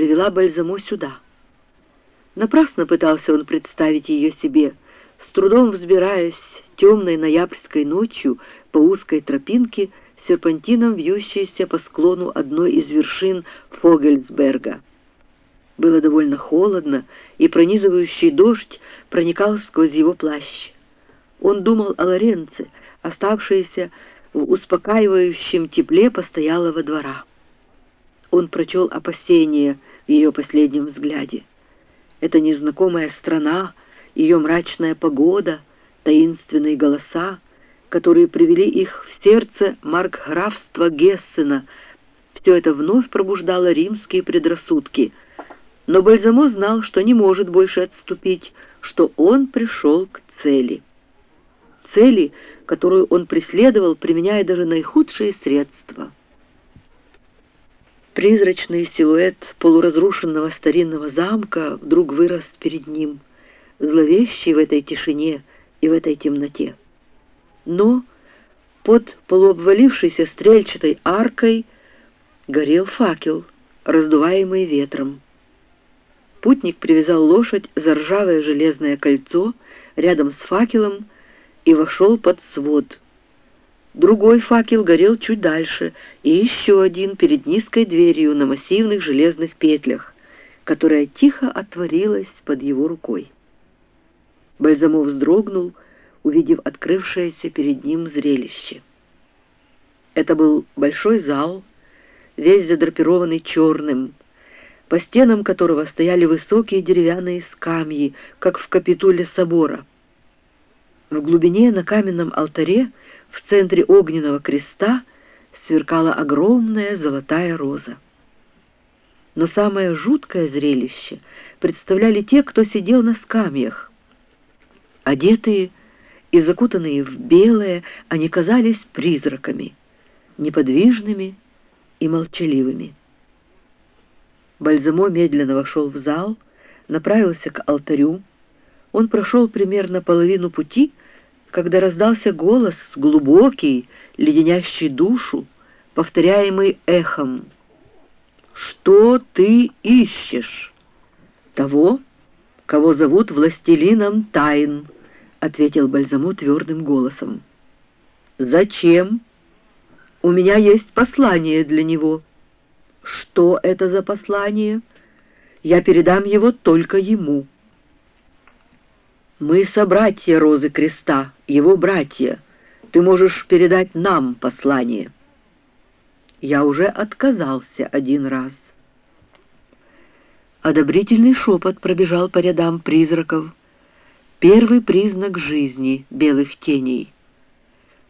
привела Бальзамо сюда. Напрасно пытался он представить ее себе, с трудом взбираясь темной ноябрьской ночью по узкой тропинке, серпантином вьющейся по склону одной из вершин Фогельсберга. Было довольно холодно, и пронизывающий дождь проникал сквозь его плащ. Он думал о Лоренце, оставшейся в успокаивающем тепле постоялого двора. Он прочел опасения в ее последнем взгляде. Это незнакомая страна, ее мрачная погода, таинственные голоса, которые привели их в сердце маркграфства Гессена, все это вновь пробуждало римские предрассудки. Но Бальзамо знал, что не может больше отступить, что он пришел к цели. Цели, которую он преследовал, применяя даже наихудшие средства — Призрачный силуэт полуразрушенного старинного замка вдруг вырос перед ним, зловещий в этой тишине и в этой темноте. Но под полуобвалившейся стрельчатой аркой горел факел, раздуваемый ветром. Путник привязал лошадь за ржавое железное кольцо рядом с факелом и вошел под свод — Другой факел горел чуть дальше, и еще один перед низкой дверью на массивных железных петлях, которая тихо отворилась под его рукой. Бальзамов вздрогнул, увидев открывшееся перед ним зрелище. Это был большой зал, весь задрапированный черным, по стенам которого стояли высокие деревянные скамьи, как в капитуле собора. В глубине на каменном алтаре в центре огненного креста сверкала огромная золотая роза. Но самое жуткое зрелище представляли те, кто сидел на скамьях. Одетые и закутанные в белое, они казались призраками, неподвижными и молчаливыми. Бальзамо медленно вошел в зал, направился к алтарю. Он прошел примерно половину пути, когда раздался голос, глубокий, леденящий душу, повторяемый эхом. «Что ты ищешь?» «Того, кого зовут властелином тайн», — ответил Бальзаму твердым голосом. «Зачем? У меня есть послание для него». «Что это за послание?» «Я передам его только ему». Мы собратья Розы Креста, его братья. Ты можешь передать нам послание. Я уже отказался один раз. Одобрительный шепот пробежал по рядам призраков. Первый признак жизни белых теней.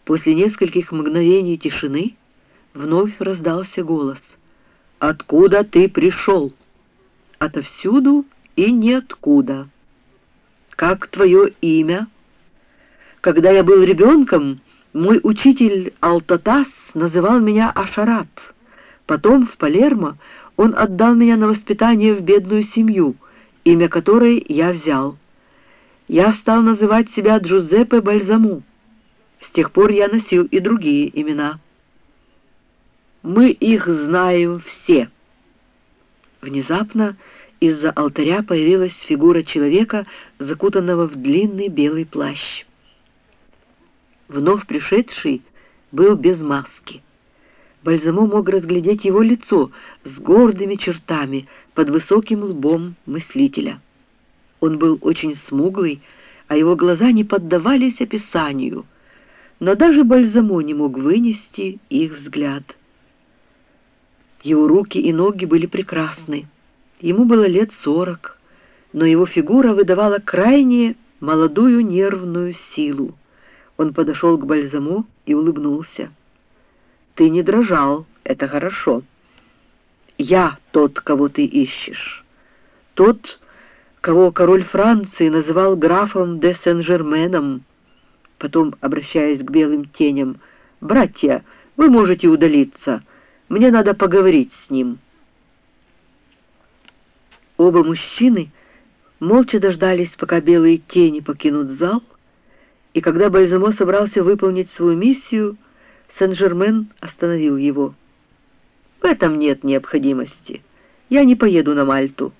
После нескольких мгновений тишины вновь раздался голос. «Откуда ты пришел?» «Отовсюду и ниоткуда». «Как твое имя?» «Когда я был ребенком, мой учитель Алтатас называл меня Ашарат. Потом в Палермо он отдал меня на воспитание в бедную семью, имя которой я взял. Я стал называть себя Джузеппе Бальзаму. С тех пор я носил и другие имена. Мы их знаем все». Внезапно из-за алтаря появилась фигура человека, закутанного в длинный белый плащ. Вновь пришедший был без маски. Бальзамо мог разглядеть его лицо с гордыми чертами под высоким лбом мыслителя. Он был очень смуглый, а его глаза не поддавались описанию, но даже Бальзамо не мог вынести их взгляд. Его руки и ноги были прекрасны. Ему было лет сорок, но его фигура выдавала крайне молодую нервную силу. Он подошел к Бальзаму и улыбнулся. «Ты не дрожал, это хорошо. Я тот, кого ты ищешь. Тот, кого король Франции называл графом де Сен-Жерменом». Потом, обращаясь к белым теням, «Братья, вы можете удалиться. Мне надо поговорить с ним». Оба мужчины молча дождались, пока белые тени покинут зал, и когда Бальзамо собрался выполнить свою миссию, Сен-Жермен остановил его. «В этом нет необходимости. Я не поеду на Мальту.